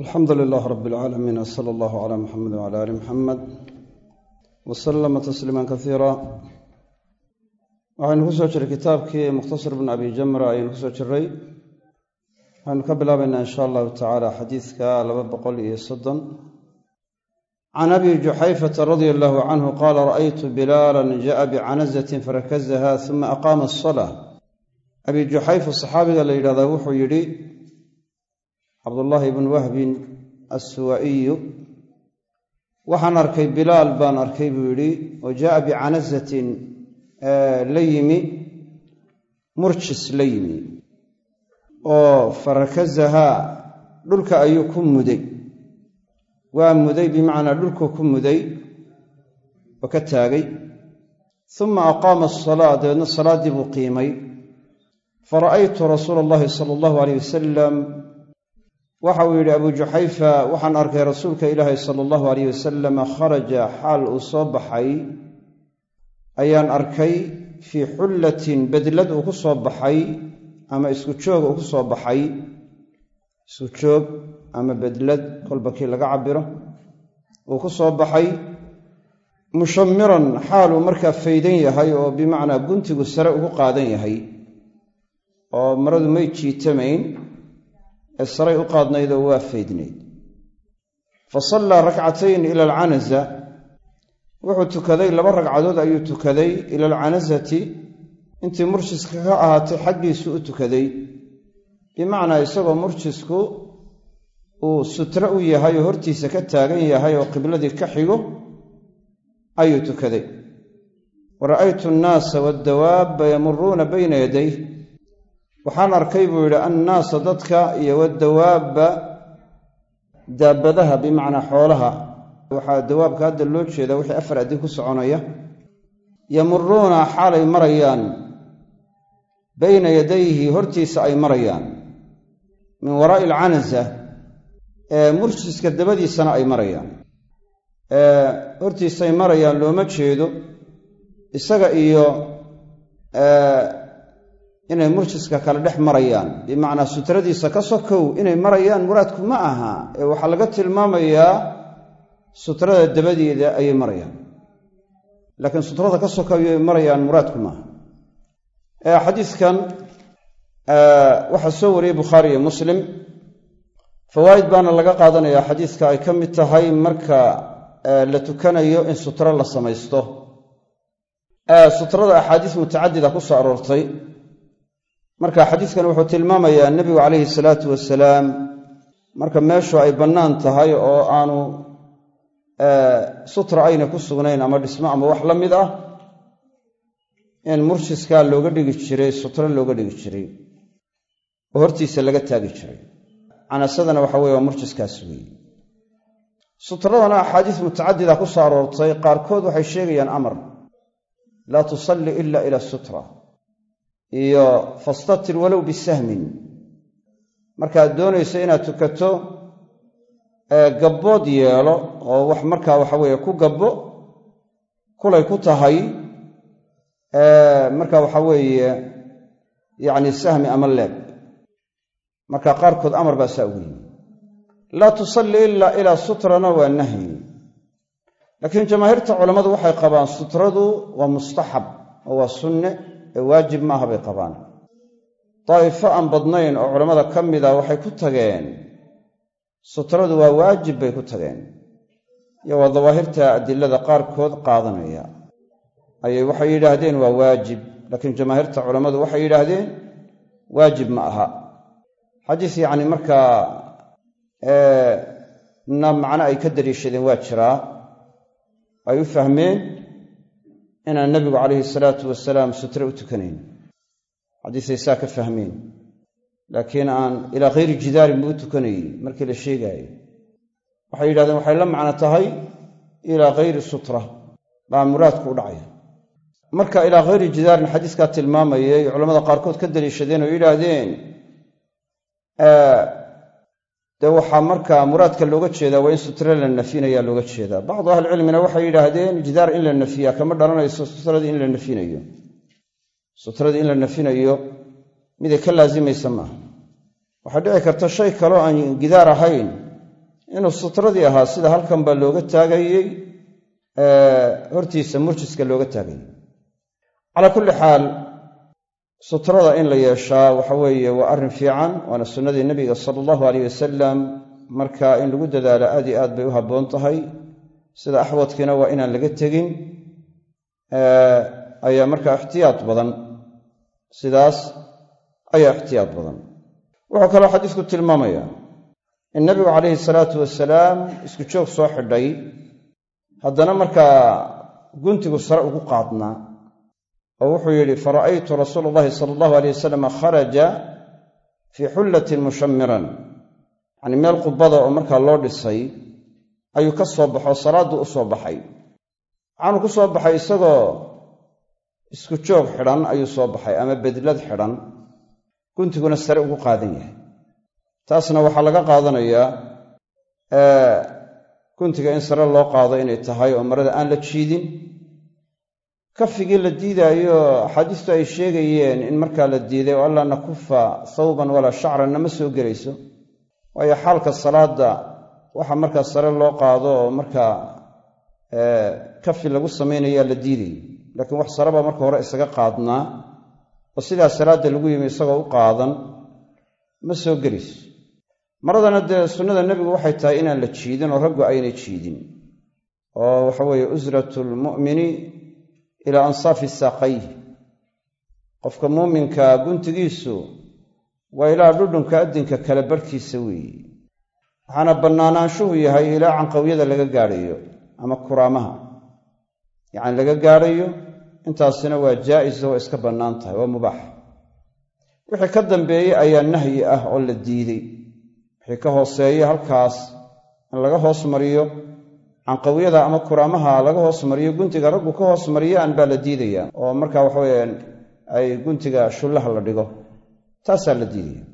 alxamdu lilaah rab alcaalamiin wsala allahu calaa muxamed wcala aali muxamed wasalama tasliima kasiira waxaynu ku soo jiray kitaabkii mukhtasar bn abi jamra ayaynu ku soo jiray. Waxaynu ka bilaabaynaa in sha allahu tacaala xadiidka laba boqol iyo soddon. Can abi juxayfata radia allahu canhu qaala ra'aytu bilaalan ja'a bicanazatin farakazaha uma aqaama asalaa abi juxayfa saxaabiga la yidhahdaa wuxuu yidhi cabdullaahi bnu wahbin assuwaa'iyu waxaan arkay bilaal baan arkay buu yidhi oo jaa'a bicanazatin la yimi murjis la yimi oo farakazahaa dhulka ayuu ku muday. Waa muday bimacnaa dhulkuu ku muday oo ka taagay. Uma aqaama asalaa dabeedna salaaddii buu qiimay. Fara'aytu rasuula allahi sala allahu aleyh wasalam waxa uu yidhi abu juxayfa waxaan arkay rasuulka ilaahi sala allahu aleyh wasalama kharaja xaal uu soo baxay. Ayaan arkay fii xullatin bedlad uu ku soo baxay ama isku joog uu ku soo baxay. Isku joog ama bedlad kolba kii laga cabiro uu ku soo baxay. Mushamiran xaaluu markaa faydan yahay oo bimacnaa guntigu sare ugu qaadan yahay. Oo maradu may jiitamayn ee saray u qaadnaydoo waa faydnayd fa sallaa rakcatayn ila alcanaza wuxuu tukaday laba ragcadood ayuu tukaday ila alcanasati intii murjiska ka ahaatay xaggiisu u tukaday. Bimacnaa isagoo murjisku uu sutro u yahay oo hortiisa ka taagan yahay oo qibladii ka xigo ayuu tukaday. Wa ra'aytu annaasa waaddawaabba yamuruuna bayna yaday waxaan arkay buu yidhi annaasa dadka iyo wadawaabba daabbadaha bimacnaa xoolaha. Waxaa dawaabka hadda loo jeedaa wixii afar adin ku soconaya. Yamuruuna xaalay marayaan bayna yadayhi hortiisa ay marayaan min waraa'i alcanasa ee murjiska dabadiisana ay marayaan. Hortiisay marayaan looma jeedo isaga iyo inay murjiska kale dhex marayaan. Bimacnaa sutradiisa ka sokow inay marayaan muraadku ma aha ee waxaa laga tilmaamayaa sutrada dabadeeda ayay marayaan. Laakiin sutrada ka sokow ayay marayaan muraadku maaha xadiiskan waxaa soo wariyey bukhaari iyo muslim. Fawaa'id baana laga qaadanayaa xadiiska ay ka mid tahay marka la tukanayo in sutro la samaysto. Sutrada axaadiis mutacadida ku soo aroortay marka xadiiskan wuxuu tilmaamayaa nebigu calayhi salaatu wasalaam marka meeshu ay bannaan tahay oo aanu sutra ayna ku sugnayn ama dhismo ama wax la mid ah in murjiskaa looga dhigi jiray sutro looga dhigi jiray oo hortiisa laga taagi jiray. Canasadana waxa weye waa murjiskaas weeye. Sutradana axaadiis mutacadida ku soo aroortay qaarkood waxay sheegayaan amar. Laa tusalli ila ila sutra iyo fastatir walow bisahmin. Markaad doonayso inaad tukato gabbood yeelo oo wax markaa waxa weeye ku gabbo kulay ku tahay marka waxa weeye yacni sahmi ama leeb. Marka qaarkood amar baa saa ugu yimi laa tusalli ilaa ilaa sutrana waa nahyi. Laakiin jamaahiirta culammadu waxay qabaan sutradu waa mustaxab oo waa sunne ee waajib maaha bay qabaan. Daa'ifo aan badnayn oo culammada ka mida waxay ku tageen sutradu waa waajib bay ku tageen. Iyo waa dawaahirta adilada qaarkood qaadanaya. Ayay waxay yidhaahdeen waa waajib laakiin jamaahiirta culammadu waxay yidhaahdeen waajib ma aha. Xadiis yacni markaa na macno ay ka daliishadeen waa jiraa ay u fahmeen inaan nebigu calayhi salaatu wasalaam sutre u tukanayn. Xadiisay saa ka fahmeen. Laakiin aan ilaa khayri jidaarin buu u tukanayey markii la sheegaayo waxay yidhahdeen waxay la macno tahay ilaa khayri sutra. Baa muraadku u dhacaya marka ilaa khayri jidaarin xadiiskaa tilmaamayay culamada qaarkood ka daliishadeen oo yidhaahdeen dee waxaa markaa muraadka looga jeedaa waa in sutre la nafinayaa looga jeedaa. Bacdu ahlicilmina waxay yidhaahdeen jidaar in la nafiyaa kama dhalanayso sutradii in la nafinayo. Sutradii in la nafinayo miday ka laasimaysa maaha waxaa dhici karta shay kaloo aan gidaar ahayn inuu sutradii ahaa sida halkan baa looga taagayey hortiisa murjiska looga taagayey. Calaa kulli xaal sutrada in la yeeshaa waxa weeye waa arrin fiican waana sunnadii nebiga sala allahu aleyh wasalam marka in lagu dadaalo aad iyo aad bay u habboon tahay. Sida axwadkiina waa inaan laga tegin. Ayaa markaa ixtiyaad badan. Sidaas ayaa ixtiyaad badan. Wuxuu kaloo xadiisku tilmaamaya in nabigu calayhi salaatu wasalaam isku joog soo xidhay. Haddana markaa guntigu sare ugu qaadnaa oo wuxuu yidhi fara'aytu rasuula allahi sala allahu aleyh wasalam kharaja fii xullatin mushamiran yacnii meel qubada oo markaa loo dhisay ayuu ka soo baxo salaadduu u soo baxay. Waxaanu ku soo baxay isagoo isku joog xidhan ayuu soo baxay ama bedlad xidhan guntiguna sare ugu qaadan yahay. Taasna waxaa laga qaadanayaa guntiga in sare loo qaado inay tahay oo marada aan la jiidin kafigii la diidaayo axaadiistu ay sheegayeen in markaa la diiday oo alla nakufa thawban walaa shacranna ma soo gelayso waayo xaalka salaadda waxa markaa sare loo qaado oo markaa kafi lagu samaynayaa la diidayay. Laakiin wax sareba marka hore isaga qaadnaa oo sidaa salaadda lagu yimi isagoo u qaadan ma soo gelayso maradana dee sunnada nebigu waxay tahay inaan la jiidin oo raggu aynay jiidin oo waxa weeye usratu lmu'mini ilaa ansaafi saaqayh. Qofka muuminka guntigiisu waa ilaa dhudhunka addinka kale barhkiisa weeye waxaana bannaanaanshuhu yahay ilaa canqawyada laga gaadhayo ama kuraamaha. Yacni laga gaadhayo intaasina waa jaa'isa waa iska bannaan tahay waa mubaax. Wixii ka dambeeyey ayaa nahyi ah oo la diiday wixii ka hooseeya halkaas in laga hoos mariyo canqawyada ama kuraamaha laga hoos mariyo guntiga raggu ka hoos mariyaan baa la diidayaa oo markaa waxaweyaan ay guntiga shullaha la dhigo taasaa la diidaya.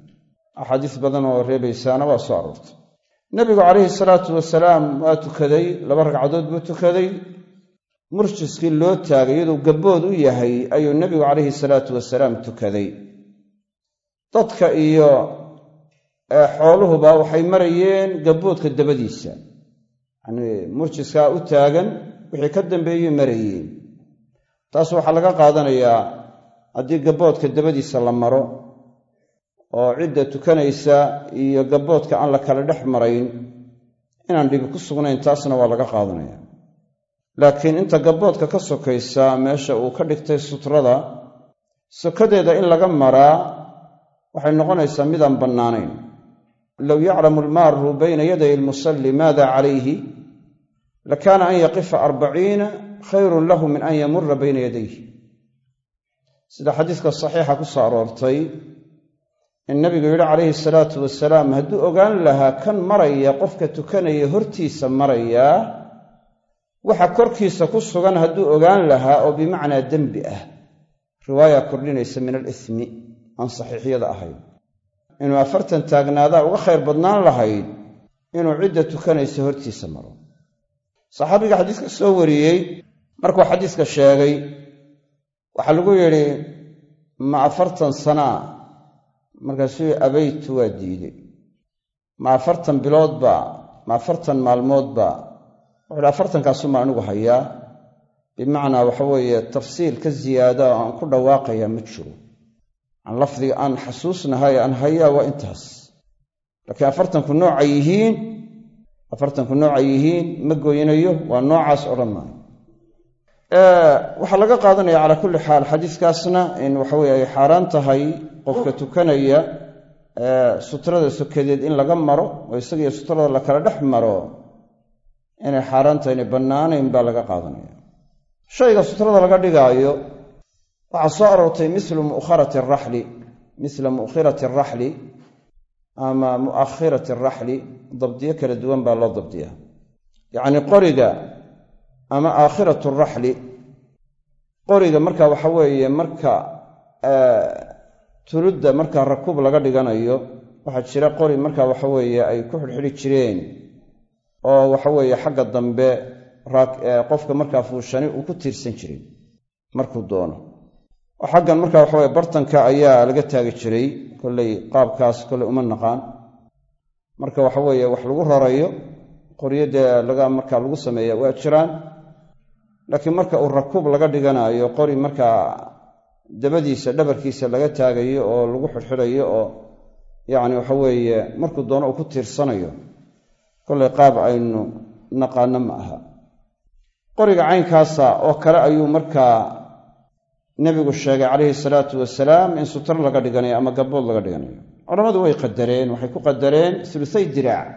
Axaadiis badan oo reebaysaana waa soo aroortay. Nebigu calayhi salaatu wasalaam waa tukaday laba ragcadood buu tukaday. Murjiskii loo taagay iyaduu gabbood u yahay ayuu nebigu calayhi salaatu wasalaam tukaday. Dadka iyo xooluhuba waxay marayeen gabboodka dabadiisa murjiskaa u taagan wixii ka dambeeyey marayeen taas waxaa laga qaadanayaa haddii gabboodka dabadiisa la maro oo cidda tukanaysa iyo gabboodka aan la kala dhex marayn inaan dhibi ku sugnayn taasna waa laga qaadanaya. Laakiin inta gabboodka ka sokaysa meesha uu ka dhigtay sutrada sokadeeda in laga maraa waxay noqonaysaa midaan bannaanayn low yaclamu almaaru bayna yaday almusalli maada calayhi lakaana an yaqifa arbaciina khayrun lahu min an yamura bayna yadayhi sida xadiiska saxiixa ku soo aroortay in nabigu yidhi calayhi salaatu wasalaam hadduu ogaan lahaa kan maraya qofka tukanaya hortiisa marayaa waxa korkiisa ku sugan hadduu ogaan lahaa oo bimacnaa dembi ah riwaaya kordhinaysa min alismi aan saxiixyada ahayn inuu afartan taagnaadaa uga khayr badnaan lahayd inuu cidda tukanaysa hortiisa maro. Saxaabiga xadiiska soo wariyey markuu xadiiska sheegay waxaa lagu yidhi ma afartan sanaa markaasuu abaytu waa diiday ma afartan biloodba ma afartan maalmoodba wuxu uhi afartankaasuma anigu hayaa? Bimacnaa waxa weeye tafsiil ka ziyaada oo aan ku dhawaaqayaa ma jiro aan lafdiga aan xasuusnahay aan hayaa waa intaas. Laakiin afartanku nooca yihiin afartanku nooca yihiin ma goynayo waa noocaas odhan maayo waxaa laga qaadanaya calaa kulli xaal xadiiskaasna in waxaweye ay xaaraan tahay qofka tukanaya sutrada sokadeed in laga maro oo isagiyo sutrada la kala dhex maro inay xaaraan tahay inay bannaanayn baa laga qaadanaya. Shayga sutrada laga dhigaayo waxaa soo aroortay mislu mu'kharati araxli misla mu'khirati araxli ama mu'akhirati araxli dabdiyo kala duwan baa loo dabdiyaa. Yacnii qoriga ama aakhiratu raxli qoriga marka waxa weeye marka tuludda marka rakuub laga dhiganayo waxaa jira qori marka waxa weeye ay ku xidhxidhi jireen oo waxa weeye xagga dambe qofka markaa fuushani uu ku tiirsan jiray markuu doono oo xaggan marka waxa weye bartanka ayaa laga taagi jiray kolley qaabkaas kolley uma naqaan. Marka waxa weeye wax lagu rarayo qoryo dee laga markaa lagu sameeya waa jiraan. Laakiin marka uu rakuub laga dhiganayo qori markaa dabadiisa dhabarkiisa laga taagayo oo lagu xidhxidhayo oo yacni waxa weeye markuu doono uu ku tiirsanayo kollay qaab aynu naqaano ma aha. Qoriga caynkaasa oo kale ayuu markaa nebigu sheegay calayhi salaatu wasalaam in sutro laga dhiganayo ama gabbood laga dhiganayo. Culammadu way qadareen waxay ku qadareen sulusay diraac.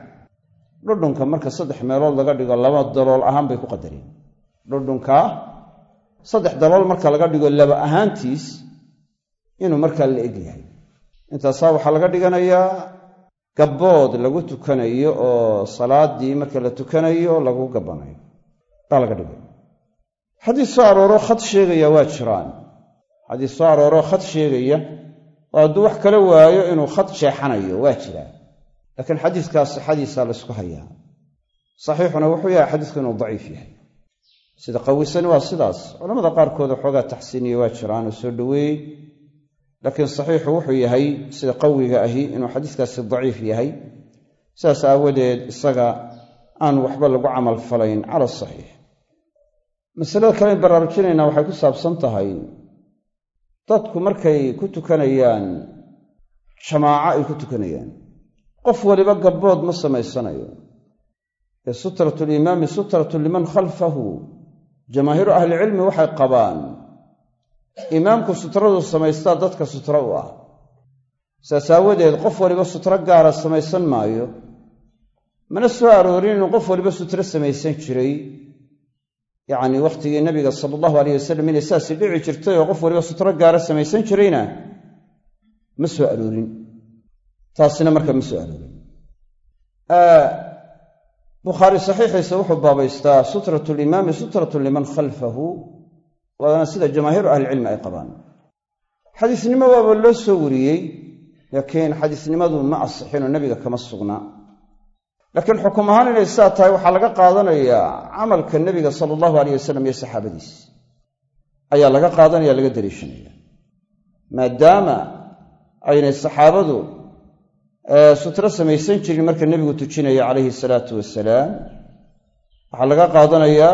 Dhudhunka marka saddex meelood laga dhigo laba dalool ahaan bay ku qadareen dhudhunka saddex dalool marka laga dhigo laba ahaantiis inuu markaa la eg yahay. Intaasaa waxaa laga dhiganayaa gabbood lagu tukanayo oo salaadii marka la tukanayo lagu gabbanayo. Baa laga dhigay. Xadiis soo arooro khad sheegaya waa jiraan xadiis soo arooro khad sheegaya oo hadduu wax kala waayo inuu khad jeexanayo waa jiraa laakiin xadiiskaas sixadiisaa laysku hayaa. Saxiixuna wuxuu yahay xadiisku inuu daciif yahay. Sida qawisani waa sidaas. Culamada qaarkood waxoogaa taxsiiniya waa jiraan oo soo dhoweeyey laakiin saxiixu wuxuu yahay sida qawiga ahi inuu xadiiskaasi daciif yahay. Sidaas aawadeed isaga aan waxba lagu camal falayn cala saxiix. Masalada kalean baraarujinaynaa waxay ku saabsan tahay dadku markay ku tukanayaan jamaaco ay ku tukanayaan. Qof waliba gabbood ma samaysanayo. Ee sutratu limaami sutratu liman khalfahu jamaahiiru ahlicilmi waxay qabaan imaamku sutradu samaystaa dadka sutro u ah. Saas aawadeed qof waliba sutro gaara samaysan maayo. Mana soo aroorin inuu qof waliba sutro samaysan jiray yacnii wakhtigii nabiga sala allahu alayh wasalam inay saasi dhici jirtay oo qof waliba sutro gaara samaysan jirayna ma soo aroorin. Taasina marka ma soo aroorin. Bukhaari saxiixiisa wuxuu baabaystaa sutratu limaami sutratu liman khalfahu waana sida jamaahiiru ahlicilmi ay qabaan. Xadiisnimo waaba loo soo wariyey laakiin xadiisnimadu ma asixinoo nebiga kama sugna laakiin xukum ahaan inay sidaa tahay waxaa laga qaadanayaa camalka nebiga sala allahu alayh wasalam iyo saxaabadiis. Ayaa laga qaadanaya laga daliishanaya maadaama aynay saxaabadu sutro samaysan jirin marka nebigu tujinaya calayhi salaatu wasalaam waxaa laga qaadanayaa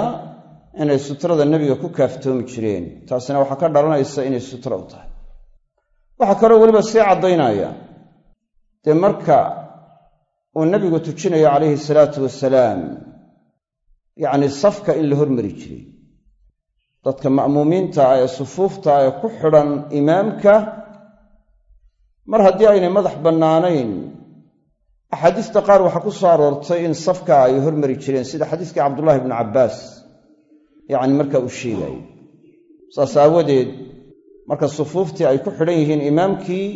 inay sutrada nebiga ku kaaftoomi jireen. Taasina waxaa ka dhalanaysa inay sutro u tahay. Waxaa kaloo weliba sii caddaynaya. Dee marka uu nebigu tujinayo calayhi salaatu wasalaam yacni safka in la hormari jiray. Dadka ma'muumiinta ah ee sufuufta ah ee ku xidhan imaamka mar haddii aynay madax bannaanayn axaadiista qaar waxaa ku soo aroortay in safka ay hormari jireen sida xadiiskii cabdullaahi ibnu cabbaas. Yacni marka uu sheegayo saas aawadeed marka sufuuftii ay ku xidhan yihiin imaamkii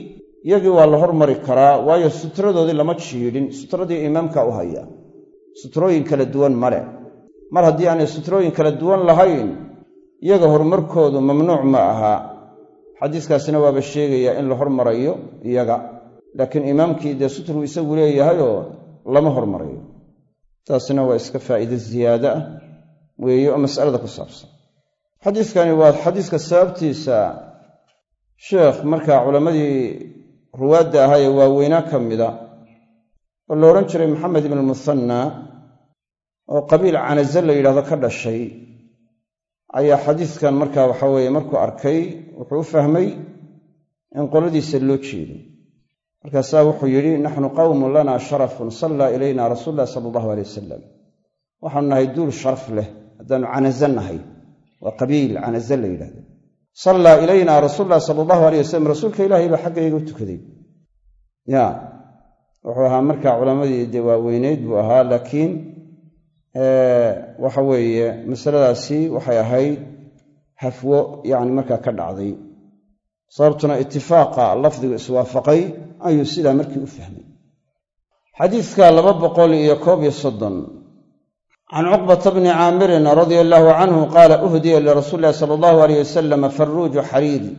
iyagii waa la hormari karaa waayo sutradoodii lama jiidhin sutradii imaamka u haya. Sutrooyin kala duwan male mar haddii aanay sutrooyin kala duwan lahayn iyaga horumarkoodu mamnuuc ma aha. Xadiiskaasina waaba sheegayaa in la hormarayo iyaga. Laakiin imaamkii dee sutruu isagu leeyahayoo lama hormarayo. Taasina waa iska faa'iide ziyaado ah weeye oo mas'alada ku saabsan. Xadiiskani waa xadiiska sababtiisa sheekh markaa culammadii ruwaadda ahaa ee waaweynaa ka mida oo la odhan jiray maxamed ibnu muhanna oo qabiil canaze la yidhahdo ka dhashay ayaa xadiiskan markaa waxa weeye markuu arkay wuxuu u fahmay in qoladiisa loo jeedo. Markaasaa wuxuu yidhi naxnu qawmun lanaa sharafun sallaa ilayna rasuulu llahi sala allahu alay wasalam waxaanu nahay duul sharaf leh haddaanu canaze nahay waa qabiil canaze la yidhahdo sallaa ilayna rasuulu llahi sala allahu aleyh wasalam rasuulka ilaahay baa xaggayga u tukaday. Ya wuxuu ahaa markaa culammadii dee waaweyneyd buu ahaa laakiin waxa weeye masaladaasi waxay ahayd hafwo yacni markaa ka dhacday. Sababtuna itifaaqa lafdigu iswaafaqay ayuu sidaa markii u fahmay. Xadiidka laba boqol iyo koob iyo soddon can cuqbata bni caamirin radia allaahu canhu qaala uhdiya lirasuuli illahi sala allahu aleyh wasalam faruuju xariiri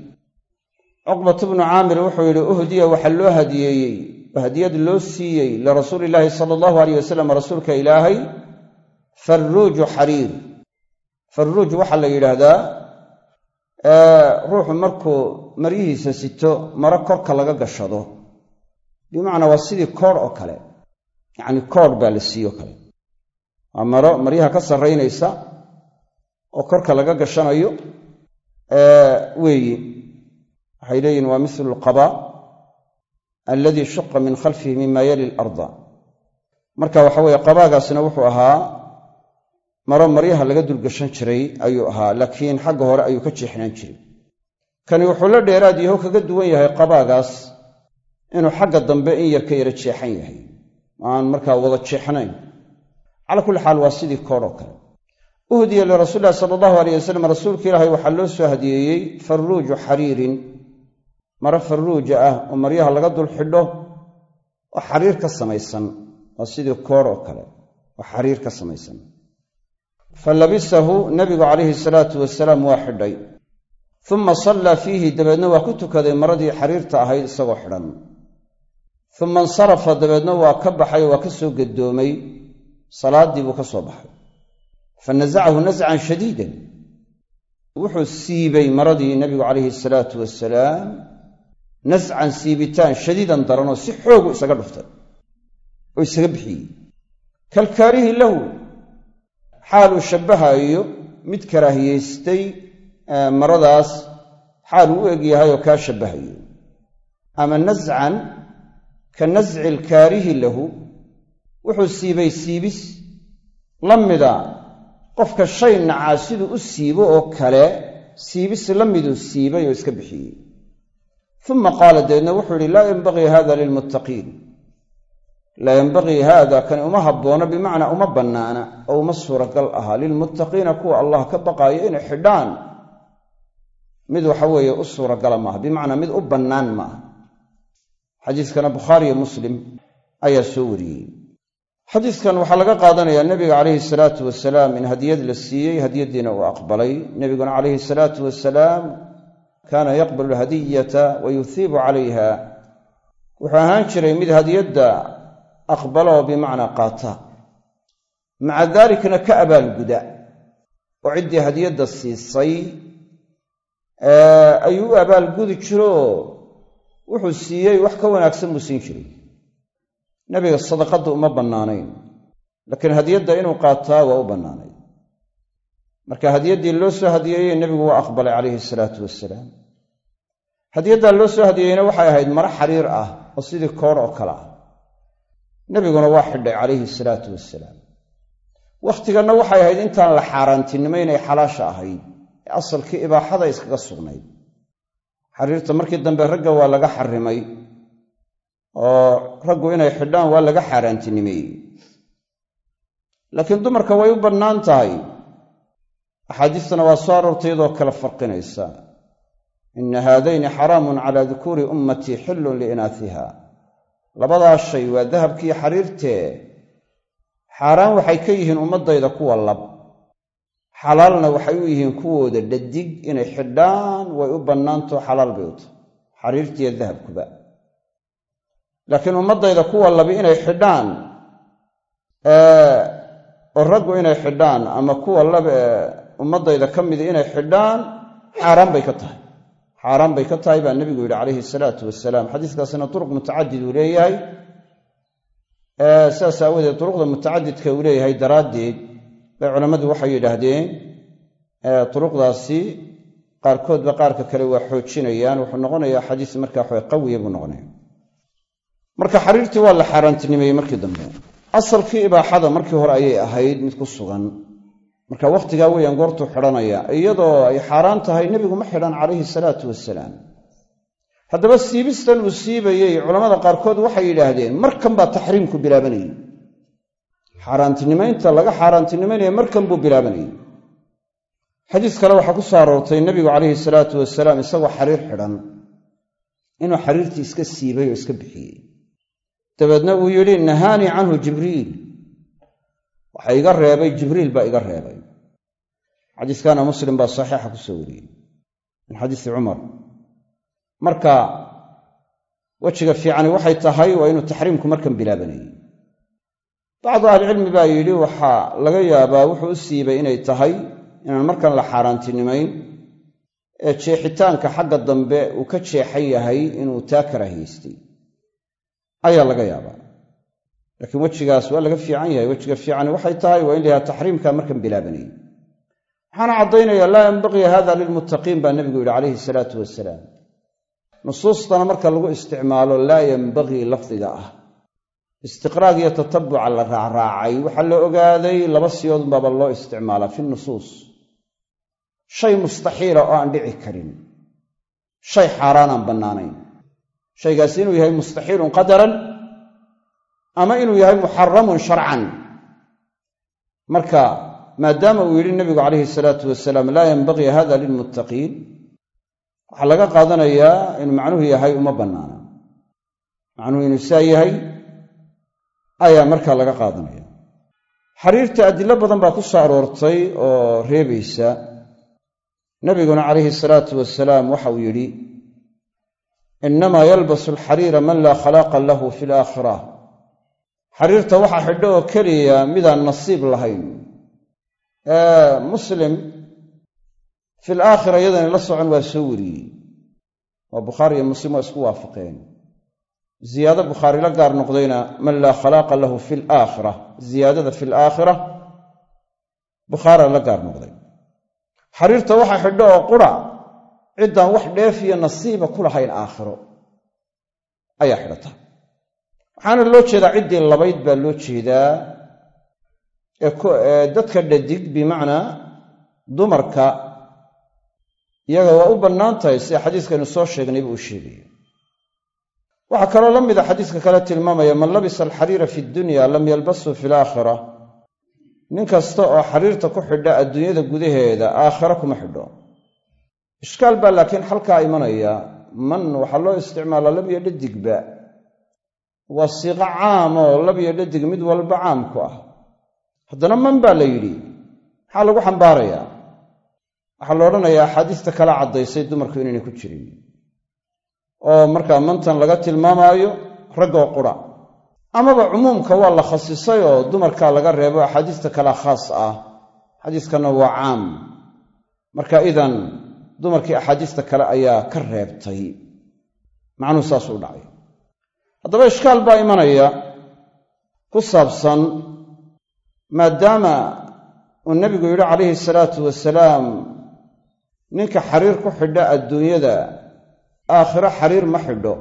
cuqbatu bnu caamir wuxuu yidhi uhdiya waxaa loo hadiyeeyey oo hadiyad loo siiyey lirasuuli illaahi sala allahu aleyh wasalam rasuulka ilaahay farruuju xariir farruuj waxaa la yidhaahdaa ruuxu markuu maryihiisa sito maro korka laga gashado bimacnaa waa sidii koor oo kale koodh baa la siiyo waa maro maryaha ka sarraynaysa oo korka laga gashanayo weeyi. Waxay leeyihiin waa mithlu alqabaa alladii shuqa min khalfihi mima yali alarda marka waxa weeye qabaagaasina wuxuu ahaa maro maryaha laga dulgashan jiray ayuu ahaa laakiin xagga hore ayuu ka jeexnaan jiray. Kani wuxuu la dheeraad yaho kaga duwan yahay qabaagaas inuu xagga dambe in yar ka yara jeexan yahay. Aan markaa wada jeexnayn calaa kulli xaal waa sidii koodh oo kale. Uhdiya lirasuuli illahi sala allahu alayh wasalam rasuulka ilaahay waxaa loo soo hadiyeeyey farruuju xariirin. Maro farruuja ah oo maryaha laga dul xidho oo xariir ka samaysan waa sidii koodh oo kale oo xariir ka samaysan. Fa labisahu nabigu calayhi salaatu wasalaam waa xidhay. Uma sallaa fiihi dabeedna waa ku tukaday maradii xariirta ahayd isagoo xidhan. Uma insarafa dabeedna waa ka baxay oo waa ka soo gadoomay salaaddii buu ka soo baxay. Fa nasacahu nascan shadiidan. Wuxuu siibay maradii nabigu calayhi salaatu wasalaam nascan siibitaan shadiidan daranoo si xoogu isaga dhuftay oo isaga bixiyey. Kalkaarihi lahu xaaluu shabbahaayo mid karaahiyaystay maradaas xaal uu u eg yahay oo kaa shabbahayo. Ama nascan ka nasci alkaarihi lahu wuxuu siibay siibis. La mida qofka shay nacaa siduu u siibo oo kale siibis la miduu siibay oo iska bixiyey. Uma qaala dabeedna wuxuu yihi laa yenbagii hada lilmuttaqiin. Laa yenbagii haada kani uma habboona bimacnaa uma bannaana oo uma suuragal aha. Lilmuttaqiina kuwa allah ka baqaayo inay xidhaan. Mid waxa weeye u suuragala maaha bimacnaa mid u bannaan maaha. Xadiiskana bukhaariyo muslim ayaa soo wariyey xadiiskan waxaa laga qaadanayaa nebiga calayhi salaatu wasalaam in hadiyad la siiyey hadiyaddiina uu aqbalay. Nebiguna calayhi salaatu wasalaam kaana yaqbalu alhadiyata wa yuhiibu calayha. Wuxuu ahaan jiray mid hadiyadda aqbala oo bimacnaa qaata. Maca daalikna ka abaalguda oo ciddii hadiyadda siisay ayuu u abaalgudi jiroo wuxuu siiyey wax ka wanaagsan buu siin jiray nebiga sadaqadda uma bannaanayn laakiin hadiyadda inuu qaataa waa u bannaanayd marka hadiyaddii loo soo hadiyeeyey nebigu waa aqbalay calayhi salaatu wasalaam hadiyaddaa loo soo hadiyeeyeyna waxay ahayd maro xariir ah oo sidii koodh oo kale ah. Nebiguna waa xidhay calayhi salaatu wasalaam wakhtiganna waxay ahayd intaan la xaaraantinimo inay xalaasha ahayd ee asalkii ibaaxada iskaga sugnayd. Xariirta markii dambe ragga waa laga xarimay oo raggu inay xidhaan waa laga xaaraantinimeeyey laakiin dumarka way u bannaan tahay. Axaadiistana waa soo aroortay iyadoo kala farqinaysa. Ina haadayni xaraamun calaa dukuuri ummatii xillun liinaasiha labadaas shay waa dahabkii xariirtee xaaraan waxay ka yihiin ummaddayda kuwa lab. Xalaalna waxay u yihiin kuwooda dhadig inay xidhaan way u bannaantao xalaal bay u tahay. Xariirtiiyo dahabkuba laakiin ummaddayda kuwa labi inay xidhaan oo raggu inay xidhaan ama kuwa lab ee ummaddayda ka mida inay xidhaan xaaraan bay ka tahay. Xaaraan bay ka tahay baa nebigu yidhi calayhi salaatu wasalaam xadiiskaasina turuq mutacadid uu leeyahay sidaas aawadeed turuqda mutacadidka uu leeyahay daraaddeed bay culammadu waxay yidhaahdeen turuqdaasi qaarkoodba qaarka kale waa xoojinayaan. Wuxuu noqonayaa xadiis markaa qawiya buu noqonaya marka xariirtii waa la xaaraantinimeeyey markii dambe. Asalkii ibaaxada markii hore ayay ahayd mid ku sugan. Marka wakhtigaa weeyaan goortuu xidhanaya iyadoo ay xaaraan tahay nebigu ma xidhan calayhi salaatu wasalaam haddaba siibistan uu siibayey culammada qaarkood waxay yidhaahdeen markan baa taxriimku bilaabanayey xaaraantinimaynta laga xaaraantinimaynaya markan buu bilaabanayey xadiis kale waxaa ku soo aroortay nebigu calayhi salaatu wasalaam isagoo xariir xidhan inuu xariirtii iska siibay oo iska bixiyey dabeedna uu yidhi nahaanii canhu jibriil. Waxa iga reebay jibriil baa iga reebay. Xadiiskana muslim baa saxiixa ku soo wariyey min xadiisi cumar. Marka wejiga fiicani waxay tahay waa inuu taxriimku markan bilaabanayey. Bacdu ahlicilmi baa yidhi waxaa laga yaabaa wuxuu u siibay inay tahay inaan markan la xaaraantinimayn ee jeexitaanka xagga dambe uu ka jeexan yahay inuu taa karaahiyeystay ayaa laga yaabaa. Laakiin wejigaas waa laga fiican yahay. Wejiga fiicani waxay tahay waa in la yahaa taxriimka markan bilaabanayay waxaana caddaynaya laa yanbaqii hada lilmuttaqiin baa nebigu yidhi calayhi salaatu wasalaam nusuustana marka lagu isticmaalo laa yanbagii lafdiga ah. Istiqraag iyo tatabuca la raacraacay waxaa la ogaaday laba siyoodun baaba loo isticmaalaa fi nusuus. Shay mustaxiila oo aan dhici karin. Shay xaaraan aan bannaanayn shaygaasi inuu yahay mustaxiilun qadaran ama inuu yahay muxaramun sharcan. Marka maadaama uu yidhi nebigu calayhi salaatu wasalaam laa yanbagii hada lilmuttaqiin waxaa laga qaadanayaa inuu macnuhu yahay uma bannaana. Macnuhu inuu saa yahay ayaa markaa laga qaadanaya. Xariirta adilo badan baa ku soo aroortay oo reebaysa. Nabiguna calayhi salaatu wasalaam waxa uu yidhi innamaa yalbasu alxariira man laa khalaaqa lahu fi alaakhira xariirta waxaa xidho oo keliya midaan nasiib lahayn muslim fi alaakhira iyadani la socon waa soo wariyey waa bukhaari iyo muslim waa isku waafaqeen ziyaado bukhaari la gaar noqdayna man laa khalaaqa lahu fi alaakhira ziyaadada fi alaakhira bukhaara la gaar noqday xariirta waxa xidho oo qura ciddaan wax dheef iyo nasiiba ku lahayn aakhiro ayaa xidhata. Waxaana loo jeedaa ciddii labayd baa loo jeedaa ee dadka dhadig bimacnaa dumarka iyaga waa u bannaan tahay sida xadiiskaynu soo sheegnayba uu sheegaya waxaa kaloo la mida xadiiska kale tilmaamaya man labisa alxariira fi dunya lam yalbashu fi alaakhira nin kasta oo xariirta ku xidha adduunyada gudaheeda aakhira kuma xidho ishkaal baa laakiin xalkaa imanaya man waxaa loo isticmaalaa labiyo dhadigba waa siiqo caam oo labiyo dhadig mid walba caam ku ah. Haddana man baa la yidhi maxaa lagu xambaarayaa? Waxaa la odhanayaa axaadiista kala caddaysay dumarku inaynay ku jirin oo markaa mantan laga tilmaamaayo raggoo qura. Amaba cumuumka waa la khasisay oo dumarkaa laga reebo axaadiista kalea khaas ah. Xadiiskanna waa caam. Marka idan dumarkii axaadiista kale ayaa ka reebtay. Macnuhu saas u dhacay. Haddaba ishkaal baa imanaya ku saabsan maadaama uu nebigu yidhi calayhi salaatu wasalaam ninka xariir ku xidha adduunyada aakhiro xariir ma xidho.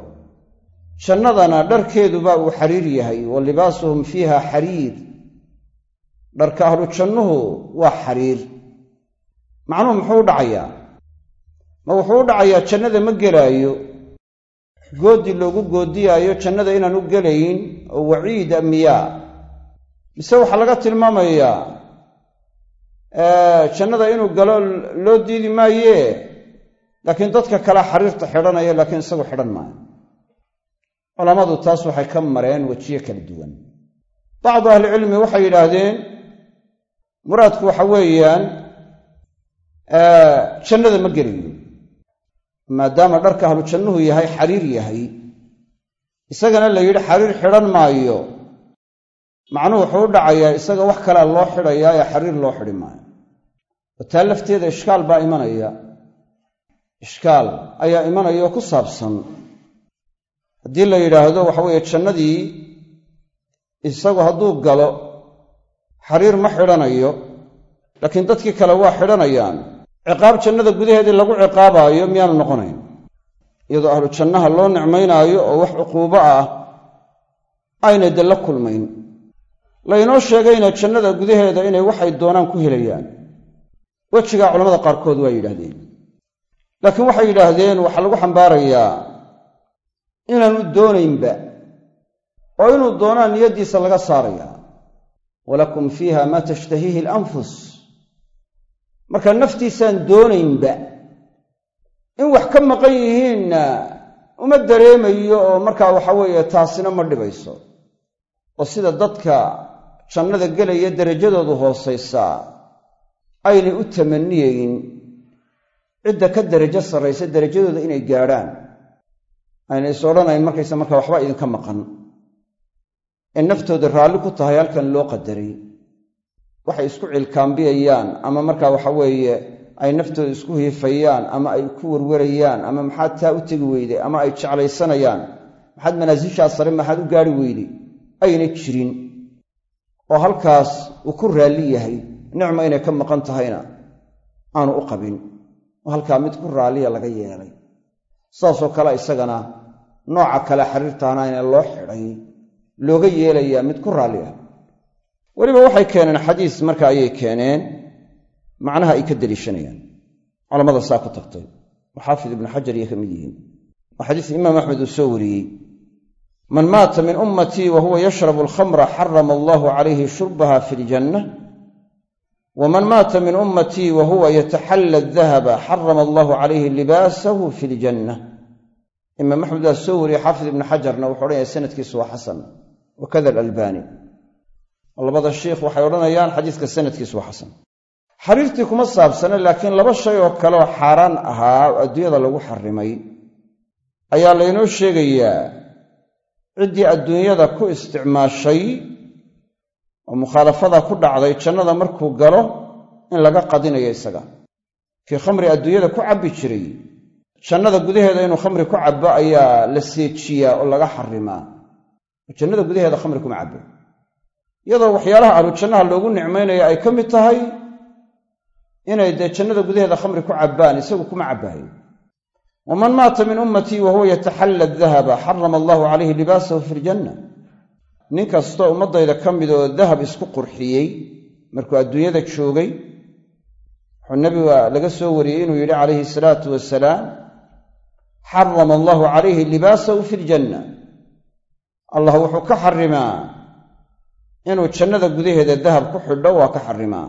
Jannadana dharkeeduba uu xariir yahay wa libaasuhum fiiha xariir. Dharka ahlu jannuhu waa xariir. Macnuhu muxuu u dhacayaa ma wuxuu u dhacayaa jannada ma gelaayo. Goodi loogu goodiyaayo jannada inaan u gelayn oo waciida miyaa mise waxaa laga tilmaamayaa jannada inuu galo loo diidi maayee laakiin dadka kale xariirta xidhanaya laakiin isagu xidhan maayo. Culammadu taas waxay ka mareen wejiyo kala duwan. Bacdu ahlicilmi waxay yidhaahdeen muraadku waxa weeyaan jannada ma gelayo maadaama dharka ahlu jannuhu yahay xariir yahay. Isagana la yidhi xariir xidhan maayo. Macnuhu wuxuu u dhacayaa isaga wax kalea loo xidhayaa ee xariir loo xidhi maayo. Oo taa lafteeda ishkaal baa imanaya. Ishkaal ayaa imanaya oo ku saabsan. Haddii la yidhaahdo waxa weeye jannadii isagu hadduu galo xariir ma xidhanayo laakiin dadkii kale waa xidhanayaan ciqaab jannada gudaheedii lagu ciqaabaayo miyaanu noqonayn? Iyadoo ahlu jannaha loo nicmaynaayo oo wax cuquubo ah aynay de la kulmayn. Laynoo sheegayna jannada gudaheeda inay waxay doonaan ku helayaan. Wejigaa culamada qaarkood waa yidhaahdeen. Laakiin waxay yidhaahdeen waxaa lagu xambaarayaa inaanu doonaynba oo inuu doonaa niyaddiisa laga saaraya walakum fiiha maa tashtahiihi alanfus marka naftiisaan doonaynba in wax ka maqan yihiinna uma dareemayo oo markaa waxa weeye taasina ma dhibayso. Oo sida dadka jannada gelaya derajadoodu hoosaysaa aynay u tamaniyeyn cidda ka derajo sarraysa derajadooda inay gaadhaan. Ayna is odhanayn markaysa markaa waxba idinka maqan. Ee naftooda raalli ku tahay halkan loo qadaray waxay isku cilkaambiyayaan ama markaa waxa weeye ay naftooda isku hiifayaan ama ay ku werwarayaan ama maxaad taa u tegi weyday ama ay jeclaysanayaan maxaad manaasishaa sare maxaad u gaari weyday ayna jirin. Oo halkaas uu ku raalli yahay nicma inay ka maqan tahayna aanu u qabin. Oo halkaa mid ku raalliya laga yeelay. Sidaasoo kale isagana nooca kale xariirtaana ina loo xidhay looga yeelayaa mid ku raalli ah weliba waxay keeneen xadiis marka ayay keeneen macnaha ay ka deliishanayaan. Culamada saa ku tagtay. Oo xaafid ibnu xajar iyo ka mid yihiin. Waa xadiis imaam axmed uu soo wariyey. Man maata min ummatii wa huwa yashrabu alkhamra xarama allahu calayhi shurbaha fi ljanna waman maata min ummatii wa huwa yataxalla adahaba xarama allahu calayhi libaasahu fi ljanna imaam axmed baa soo wariyey xaafid ibnu xajarna wuxuu odhanaya sanadkiisu waa xasan. Wakada alalbani labada shiikh waxay odhanayaan xadiiska sanadkiisu waa xasan. Xariirtii kuma saabsana laakiin laba shay oo kaleoo xaaraan ahaa oo adduunyada lagu xarimay ayaa laynoo sheegayaa. Ciddii adduunyada ku isticmaashay oo mukhaalafada ku dhacday jannada markuu galo in laga qadinayo isaga. Kii khamri adduunyada ku cabbi jiray jannada gudaheeda inuu khamri ku cabbo ayaa la seejiyaa oo laga xarimaa oo jannada gudaheeda khamri kuma cabbo iyadoo waxyaalaha ahlu jannaha loogu nicmaynayo ay ka mid tahay inay dee jannada gudaheeda khamri ku cabbaan isagu kuma cabbaayo waman maata min ummatii wa huwa yataxalla dahaba xarama allahu calayhi libaasahu fi ljanna nin kastoo ummaddayda ka mid oo dahab isku qurxiyey markuu adduunyada joogay wuxuu nebiga laga soo wariyey inuu yidhi calayhi salaatu wasalaam xarama allahu calayhi libaasahu fi ljanna allah wuxuu ka xarimaa inuu jannada gudaheeda dahab ku xidho waa ka xarimaa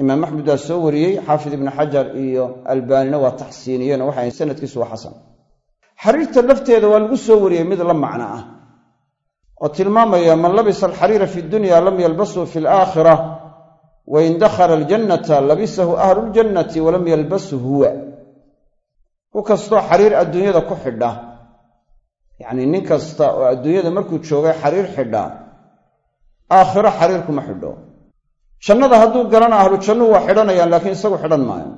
imaam axmed waa soo wariyey xaafid ibnu xajar iyo albaanina waa taxsiiniyeen oo waxay sanadkiisu waa xasan. Xariirta lafteeda waa lagu soo wariyey mid la macno ah oo tilmaamaya man labisa alxariira fi dunya lam yalbashu fi alaakhira wain dakhala aljannata labisahu ahlu ljannati walam yalbasu huwa. Ku kastoo xariir adduunyada ku xidha. Yacnii nin kasta oo adduunyada markuu joogay xariir xidha aakhiro xariir kuma xidho. Jannada hadduu galana ahlu jannuhu waa xidhanayaan laakiin isagu xidhan maayo.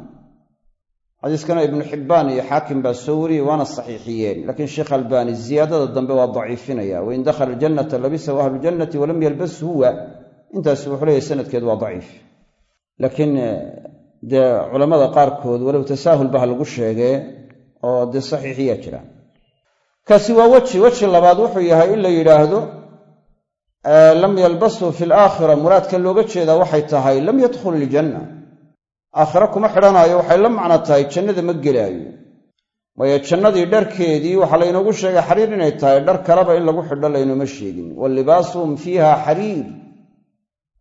Xadiiskana ibnu xibbaan iyo xaakim baa soo wariyey waana saxiixiyeen. Laakiin sheekh albaani ziyaadada dambe waa daciifinaya. Wain dakhala aljannata labisahu ahlu ljannati walam yalbas huwa. Intaasi wuxuu leeyahy sanadkeedu waa daciif. Laakiin dee culammada qaarkood walow tasaahul bah lagu sheegee oo dee saxiixiyaa jira. Kaasi waa weji. Weji labaad wuxuu yahay in la yidhaahdo lam yalbashu fi alaakhira muraadka looga jeedaa waxay tahay lam yadkhul iljanna aakhire kuma xidhanaayo waxay la macno tahay jannada ma gelaayo. Waayo jannadii dharkeedii waxaa laynoogu sheegay xariir inay tahay dhar kaleba in lagu xidho laynooma sheegin. Wa libaasuhum fiiha xariir.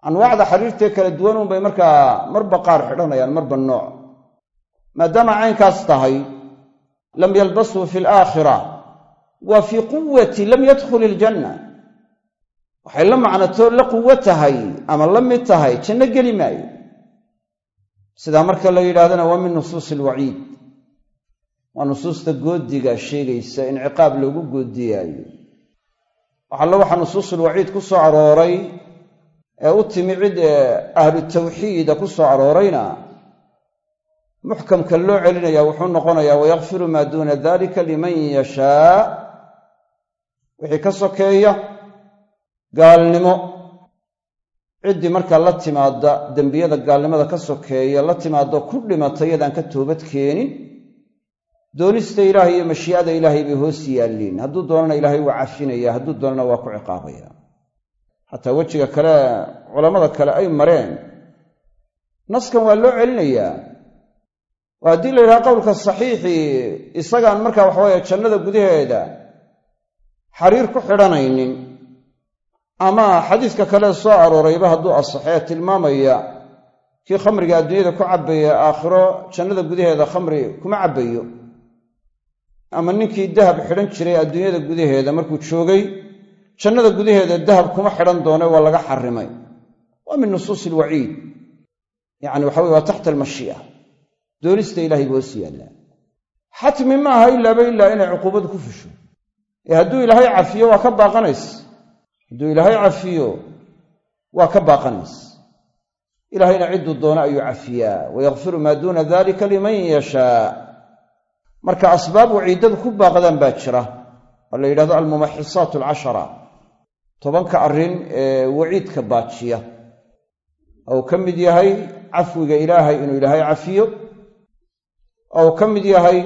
Anwaacda xariirtee kala duwan unbay markaa marba qaar xidhanayaan marba nooc. Maadaama caynkaas tahay lam yalbasuu fi alaakhira waa fii quwati lam yadkhul iljanna waxay la macnatoo la quwo tahay ama la mid tahay janno geli maayo. Sidaa marka la yidhahdana waa min nusuusi alwaciid. Waa nusuusta goodiga sheegaysa in ciqaab loogu goodiyaayo. Waxallo waxaa nusuusulwaciid ku soo arooray ee u timi cid ahlu tawxiida ku soo aroorayna. Muxkamka loo celinaya wuxuu noqonayaa wayakfiru maa duuna dalika liman yashaa. Wixii ka sokeeya gaalnimo. Ciddii markaa la timaadda dembiyada gaalnimada ka sokeeya la timaaddo ku dhimata yadaan ka toobad keenin doonista ilaahay iyo mashii'ada ilaahay bay hoos yaalliin. Hadduu doonana ilaahay waa cafinaya hadduu doonana waa ku ciqaabaya. Xataa wejiga kale culammada kale ay mareen naskan waa loo celinayaa. Oo haddii la yidhaha qowlka saxiixii isagaan markaa waxaweeye jannada gudaheeda xariir ku xidhanaynin ama xadiiska kale soo aroorayba hadduu asaxee tilmaamaya kii khamriga adduunyada ku cabbaya aakhiro jannada gudaheeda khamri kuma cabbayo ama ninkii dahab xidhan jiray adduunyada gudaheeda markuu joogay jannada gudaheeda dahab kuma xidhan doone waa laga xarimay. Waa min nusuusi alwaciid. Yacni waxa weye waa taxta almashii'a. Doonista ilahay ba hoos yaallaa. Xatmi ma aha ilaaba ilaa inay cuquubadu ku fusho. Ee hadduu ilaahay cafiyo waa ka baaqanays hadduu ilaahay cafiyo waa ka baaqanays. Ilaahayna cidduu doono ayuu cafiyaa. Wayakfiru maa duuna dalika liman yashaa. Marka asbaab waciiddadu ku baaqdaan baa jira. Oo la yidhahdo almumaxisaat alcashara tobanka arrin ee waciidka baajiya. Ou ka mid yahay cafwiga ilaahay inuu ilaahay cafiyo. Ou ka mid yahay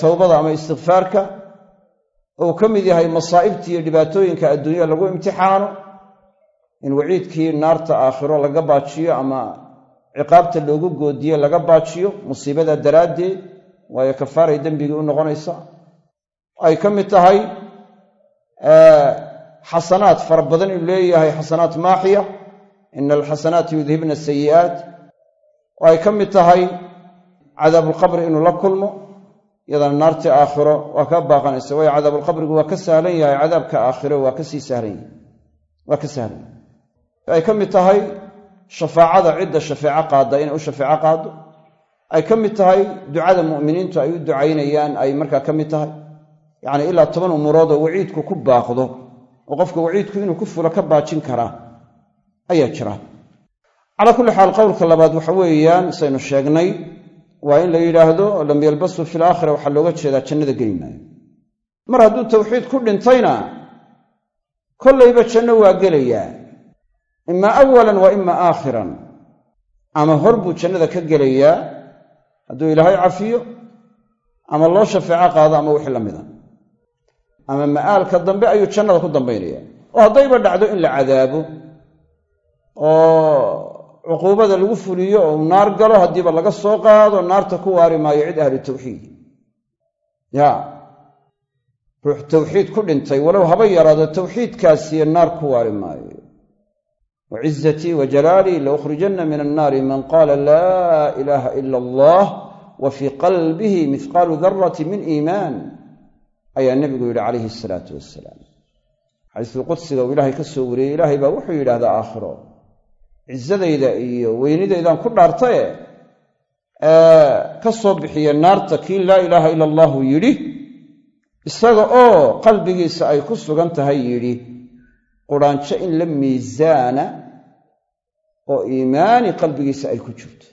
towbada ama istikfaarka ou ka mid yahay masaa'ibta iyo dhibaatooyinka adduunyada lagu imtixaano in waciidkii naarta aakhiro laga baajiyo ama ciqaabta loogu goodiye laga baajiyo musiibada daraaddeed waayo kafaaray dembigii u noqonaysa. Ay ka mid tahay xasanaad fara badan inuu leeyahay xasanaat maaxiya ina alxasanaati yudhibna sayi'aat oo ay ka mid tahay cadaabulqabri inuu la kulmo iyadana naartii aakhiro waa ka baaqanaysa. Waayo cadaabulqabrigu waa ka sahlan yahay cadaabka aakhiro waa ka sii sahlan yahay. Waa ka sahlan ay ka mid tahay shafaacada cidda shafeeco qaadda inay u shafeeco qaaddo. Ay ka mid tahay ducada mu'miniintu ay u ducaynayaan ay markaa ka mid tahay. Yacni ilaa toban umuroodoo waciidku ku baaqdo oo qofka waciidku inuu ku fulo ka baajin karaa ayaa jira. Calaa kulli xaal qowlka labaad waxa weeyaan saynu sheegnay waa in la yidhaahdo lam yalbasuu fi laakhira waxaa looga jeedaa jannada geli maayo mar hadduu tawxiid ku dhintayna kollayba janno waa gelayaa imaa awalan wa imaa aakhiran. Ama hor buu jannada ka gelayaa hadduu ilaahay cafiyo ama loo shafeeco qaado ama wixii la mida. Ama ma'aalka dambe ayuu jannada ku dambaynaya. Oo haddayba dhacdo in la cadaabo oo cuquubada lagu fuliyo oo naar galo haddiiba laga soo qaado naarta ku waari maayo cid ahlu tawxiid. Ya. Ruux tawxiid ku dhintay walow haba yaraado tawxiidkaasiyo naar ku waari maayo. Wa cizatii wa jalaalii laukhrijanna min annaari man qaala laa ilaaha ila allah wa fii qalbihi mihqaalu darati min iimaan ayaa nebigu yidhi calayhi asalaatu wasalaam xadiisul qudsiga uu ilaahay ka soo wariyey ilaahay baa wuxuu yidhahdaa aakhiro cisadayda iyo weynidaydaan ku dhaartaye ka soo bixiya naarta kii laa ilaaha ila allahu yidhi isaga oo qalbigiisa ay ku sugan tahay yidhi quraanjo in la miisaana oo iimaani qalbigiisa ay ku jirto.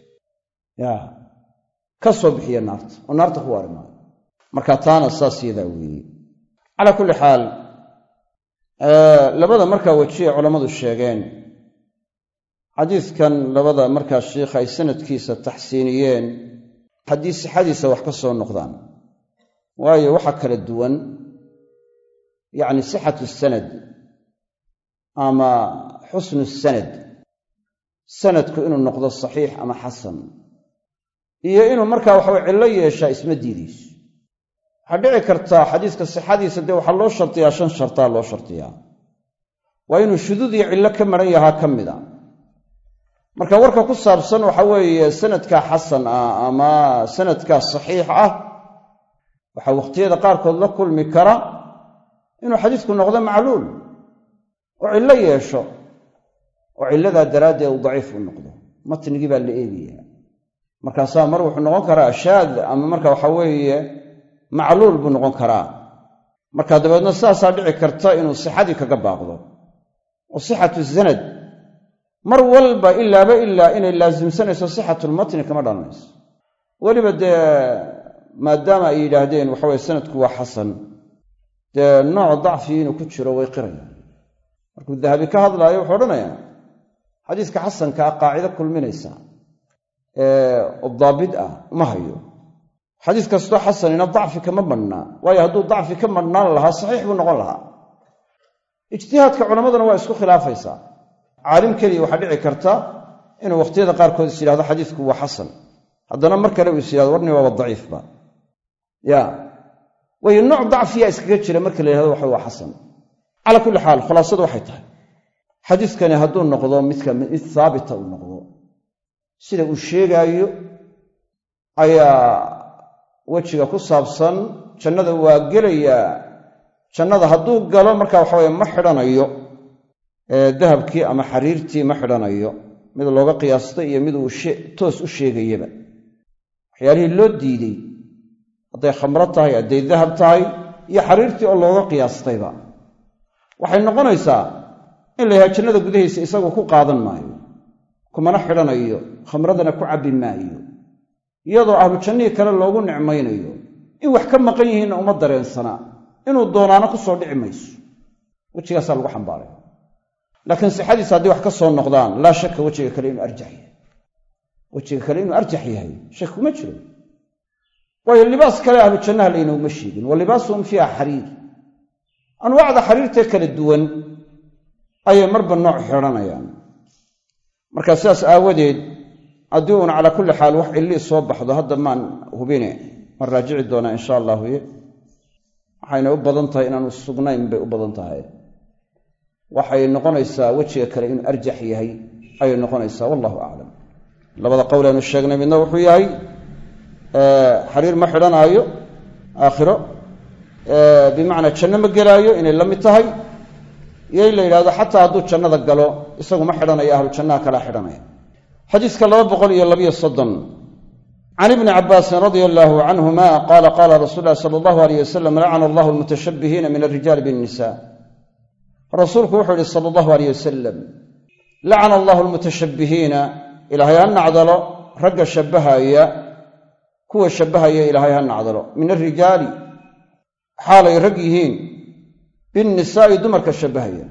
Ya ka soo bixiya naarta oo naarta ku waari maayo marka taana saas yadaa weeye. Calaa kulli xaal labada markaa weji culammadu sheegeen xadiidkan labada markaa sheikha ay sanadkiisa taxsiiniyeen haddii sixadiisa wax ka soo noqdaan. Waayo waxaa kala duwan yacni sixatu sanad ama xusnu sanad. Sanadku inuu noqdo saxiix ama xasan. Iyo inuu markaa waxaway cillo yeeshaa isma diidayso waxaa dhici kartaa xadiiska sixadiisa dee waxaa loo shardiyaa shan shartaa loo shardiyaa waa inuu shuduud iyo cillo ka maran yahaa ka mid a marka warka ku saabsan waxa weeye sanadkaa xasan ah ama sanadkaa saxiix ah waxaa wakhtiyada qaarkood la kulmi kara inuu xadiisku noqdo macluul oo cillo yeesho oo cilladaa daraaddeed uu daciif u noqdo. Matnigii baa la eegayaa. Markaasaa mar wuxuu noqon karaa shaad ama marka waxa weeye macluul buu noqon karaa. Marka dabeedna sidaasaa dhici karta inuu sixadii kaga baaqdo. Oo sixatu sanad mar walba ilaaba ilaa inay laasimsanayso sixatulmatni kama dhalanayso. Weliba dee maadaama ay yidhaahdeen waxaweye sanadku waa xasan dee nooc dacfi inuu ku jiro way qirayaan. Markuu dahabi ka hadlaayo wuxuu odhanayaa xadiiska xasankaa qaacido kulminaysa oo daabid ah ma hayo. Xadiis kastoo xasanina dacfi kama madhnaa waayo hadduu dacfi ka madhnaan lahaa saxiix buu noqon lahaa. Ijtihaadka culammaduna waa isku khilaafaysaa caalim keliya waxaa dhici karta inuu wakhtiyada qaarkood is yidhahdo xadiisku waa xasan. Haddana mar kale uu is yidhahdo warni waaba daciifba ya. Waayo nooc dacfiya iskaga jira marka la yidhahdo waxa waa xasan. Calaa kulli xaal khulaasadu waxay tahay. Xadiiskani hadduu noqdo midka mid haabita uu noqdo. Sida uu sheegaayo ayaa wejiga ku saabsan jannada waa gelayaa jannada hadduu galo marka waxaweye ma xidhanayo dahabkii ama xariirtii ma xidhanayo. Mid looga qiyaastay iyo mid uu toos u sheegayaba. Waxyaalihii loo diidey. Hadday khamro tahay hadday dahab tahay iyo xariirtii oo looga qiyaastayba. Waxay noqonaysaa in la yahay jannada gudahiisa isagu ku qaadan maayo kumana xidhanayo khamradana ku cabbi maayo iyadoo ahlu jannihii kale loogu nicmaynayo. In wax ka maqan yihiinna uma dareensanaa. Inuu doonaano ku soo dhici mayso. Wejigaasaa lagu xambaaray laakiin sixadiisa haddii wax ka soo noqdaan laa shaka wejiga kale inuu arjax yahay wejiga kale inuu arjax yahay shak kuma jiro. Waayo libaas kale ahlu jannaha laynooguma sheegin wa libaasuhum fiiha xariir. Anwaacda xariirtee kala duwan ayay marba nooc xidhanayaan marka sidaas aawadeed haddii uuna calaa kulli xaal wax cillii soo baxdo hadda maan hubine maan raajici doonaa insha allahu waxayna u badan tahay inaanu sugnayn bay u badan tahay waxay noqonaysaa wejiga kale inuu arjax yahay ayay noqonaysaa wallahu aclam labada qowl aynu sheegnay midna wuxuu yahay xariir ma xidhanaayo aakhiro bimacnaa janno ma gelaayo inay la mid tahay iyo in la yidhahdo xataa hadduu jannada galo isagu ma xidhanayo ahlu jannaha kalaa xidhanaya. Xadiiska laba boqol iyo labiyo soddon can ibni cabaasin radia allaahu canhuma qaala qaala rasuul lahi sala allahu aleyh wasalam lacana allahu almutashabbihiina min alrijaali binnisa rasuulku wuxuu yihi sala allahu aleyh wasalam lacana allahu almutashabbihiina ilaahay ha nacdalo ragga shabbahaya kuwa shabbahaya ilaahay ha nacdalo. Min alrijaali xaalay rag yihiin binnisaa'i dumarka shabbahaya.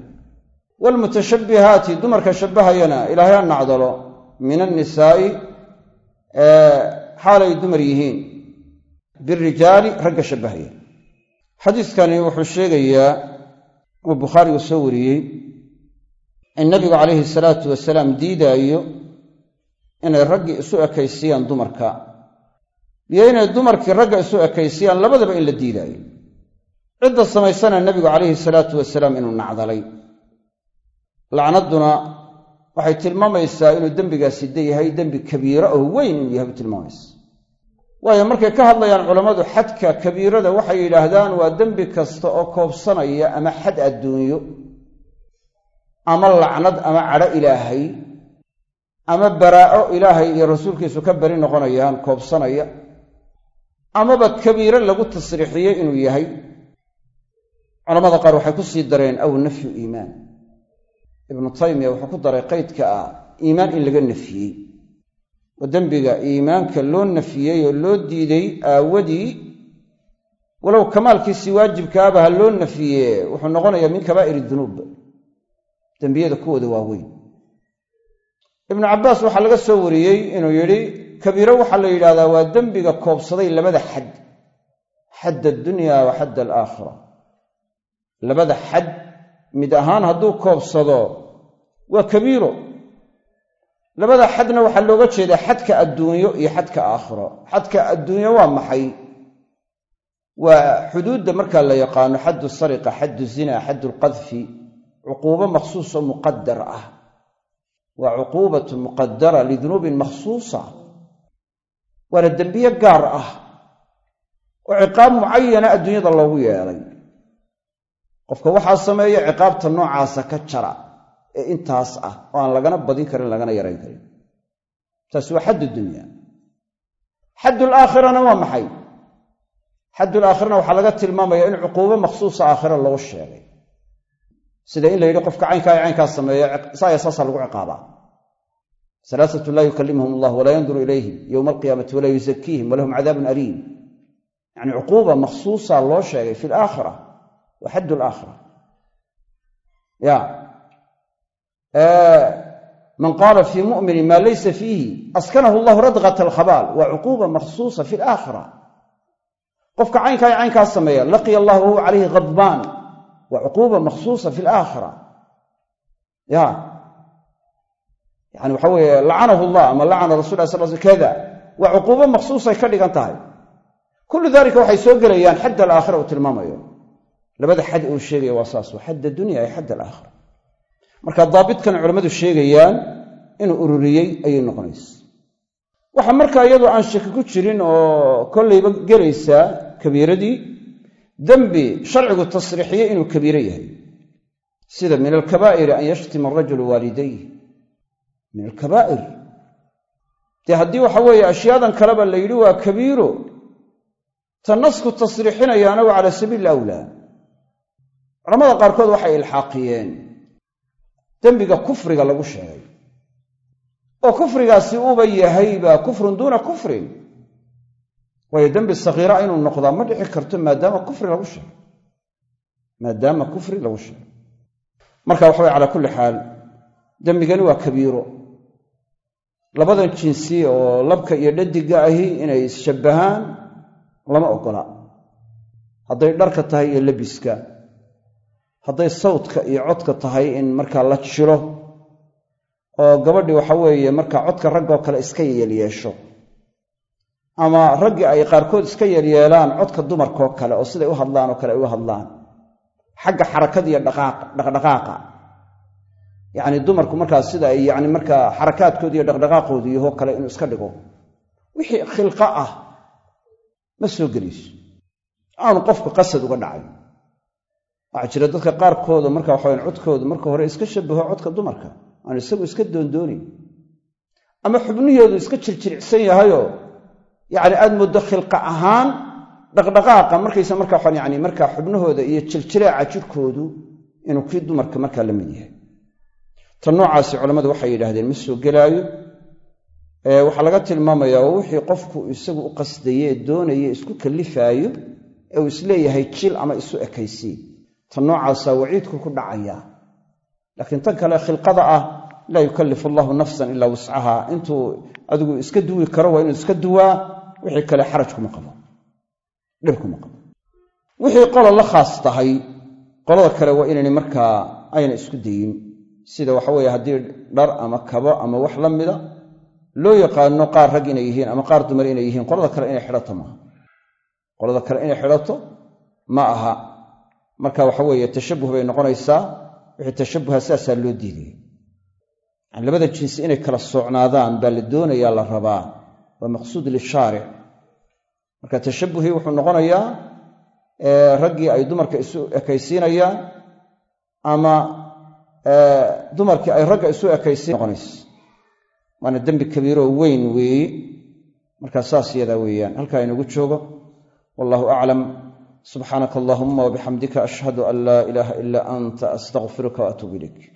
Waalmutashabbihaati dumarka shabbahayana ilaahay ha nacdalo. Min annisaa'i xaalay dumar yihiin. Birijaali ragga shabbahaya. Xadiiskani wuxuu sheegayaa uu bukhaarigu soo wariyey in nabigu calayhi salaatu wasalaam diidaayo inay raggii isu ekaysiyaan dumarka. Iyo inay dumarkii ragga isu ekaysiyaan labadaba in la diidaayo. Cidda samaysana nebigu calayhi salaatu wasalaam inuu nacdalay. Lacnadduna waxay tilmaamaysaa inuu dembigaasi de yahay dembi kabiiro oo weyn inuu yahay bay tilmaamaysa waayo markay ka hadlayaan culammadu xadka kabiirada waxay yidhaahdaan waa dembi kasta oo koobsanaya ama xad adduunyo ama lacnad ama cadho ilaahay ama baraa'o ilaahay iyo rasuulkiisu ka beri noqonayaan koobsanaya amaba kabiiro lagu tasriixiyey inuu yahay. Culamada qaar waxay ku sii dareen aw nafyu iimaan. Ibnu taymiya wuxuu ku daray qaydka ah iimaan in laga nafiyey oo dembiga iimaanka loo nafiyey oo loo diiday aawadii walow kamaalkiisii waajibkaaba ha loo nafiye wuxuu noqonayaa min kabaa'ir dunuub. Dembiyada kuwooda waaweyn ibnu cabbaas waxaa laga soo wariyey inuu yidhi kabiiro waxaa la yidhahdaa waa dembiga koobsaday labada xad xadd addunya wa xadd alaakhira. Labada xad mid ahaan hadduu koobsado waa kabiiro labada xadna waxaa looga jeedaa xadka adduunyo iyo xadka aakhiro. Xadka adduunyo waa maxay? Waa xuduudda markaa la yaqaano xaddu sariqa xaddu zina xaddu lqadfi. Cuquubo makhsuuso muqadar ah. Waa cuquubatu muqadara lidunuubin makhsuusa. Waana dembiye gaar ah oo ciqaab mucayana adduunyada loogu yeelay. Qofka waxaa sameeya ciqaabta noocaasa ka jara ee intaas ah oo aan lagana badin karin lagana yarayn karin. Taasi waa xaddu dunya. Xaddul aakhirana waa maxay? Xaddul aakhirana waxaa laga tilmaamaya in cuquubo makhsuusa aakhira loo sheegay. Sida in la yidhi qofka caynkaa ee caynkaa sameeya saaya saasaa lagu ciqaabaa. Salaasatu laa yukallimuhum allah walaa yanduru ilayhim yowma alqiyaamati walaa yuzakiihim walahum cadaabun aliim. Yacni cuquuba makhsuusa loo sheegay fi alaakhira wa xadd alaakhira. Ya man qaala fii mu'minin maa laysa fiihi askanahu allahu radqat alkhabaal waa cuquuba makhsuusa fi alaakhira qofka caynkaa ee caynkaa sameeya laqiya allah wahuwa calayhi khadbaan waa cuquuba makhsuusa fi alaakhira ya yani waxa weeye lacanahu llah ama lacana rasul lah sal sl kada waa cuquubo makhsuusay ka dhigan tahay kullu dalika waxay soo gelayaan xadd alaakhira uu tilmaamayo labada xad uu marka daabitkan culammadu sheegayaan inuu ururiyey ayay noqonaysa waxa markaa iyadoo aan shaki ku jirin oo kollayba gelaysaa kabiiradii dembi sharcigu tasriixiyey inuu kabiiro yahay. Sida min alkabaa'iri an yashtima arajulu waalidayh min alkabaa'ir. Dee haddii waxa weeye ashyaadan kaleba la yidhi waa kabiiro ta nasku tasriixinayaana waa cala sabiili awlaa culamada qaarkood waxay ilxaaqiyeen dembiga kufriga lagu sheegay. oo kufrigaasi uuba yahayba kufrun duuna kufrin. waayo dembi sakiira inuu noqdaa ma dhici karto maadaama kufri lagu sheegay. maadaama kufri lagu sheegay. marka waxa weye calaa kulli xaal dembigani waa kabiiro. labadan jinsi oo labka iyo dhadiga ahi inay isshabbahaan lama ogola. hadday dharka tahay iyo lebiska hadday sawdka iyo codka tahay in markaa la jiro oo gabadhii waxa weeye markaa codka raggoo kale iska yeelyeesho ama raggii ay qaarkood iska yeelyeelaan codka dumarkaoo kale oo siday u hadlaan oo kale ay u hadlaan. Xagga xarakada iyo dhaqdhaqaaqa. Yacni dumarku markaas sida ay yani markaa xarakaadkooda iyo dhaqdhaqaaqooda iyahoo kale inuu iska dhigo. Wixii khilqa ah ma soo gelayso aanu qofku qasad uga dhacay waxaa jira dadka qaarkooda marka waxawan codkooda marka hore iska shabaho codka dumarka. Aan isagu iska doondoonayn ama xubnihoodu iska jirjiricsan yahayoo yacni aad mooddo khilqa ahaan dhaqdhaqaaqa markaysa marka waxaan yani markaa xubnahooda iyo jiljiraaca jirkoodu inuu kii dumarka markaa la mid yahay. Ta noocaasi culammadu waxay yidhaahdeen ma soo gelaayo? Waxaa laga tilmaamayaa oo wixii qofku isagu u qasdaye doonaye isku kallifaayo ee uu is leeyahay jil ama isu ekaysiin ta noocaasaa waciidku ku dhacayaa laakiin tan kale khilqada ah laa yukallifu allahu nafsan ilaa wuscaha intuu adigu iska duwi karo waa inuu iska duwaa wixii kale xaraj kuma qabo. Dhib kuma qabo. Wixii qola la khaas tahay qolada kale waa inaynay markaa ayna isku dayin. Sida waxa weeye haddii dhar ama kabo ama wax la mida loo yaqaano qaar rag inay yihiin ama qaar dumar inay yihiin qolada kale inay xidhato maaha. Qolada kale inay xidhato ma aha marka waxa weeye tashabuh bay noqonaysaa. Wixii tashabuha saasaa loo diidaya yani labada jinsi inay kala soocnaadaan baa la doonayaa la rabaa. Waa maqsuud lishaaric marka tashabuhii wuxuu noqonayaa raggii ay dumarka isu ekaysiinayaan ama dumarkii ay ragga isu ekaysiin noqonaysa waana dembi kabiiroo weyn weeye markaa saas yadaa weeyaan. Halkaa inagu joogo wallahu aclam subxaanaka allahuma wabixamdika ashhadu an laa ilaaha ilaa anta astaqfiruka waatuubu ilayk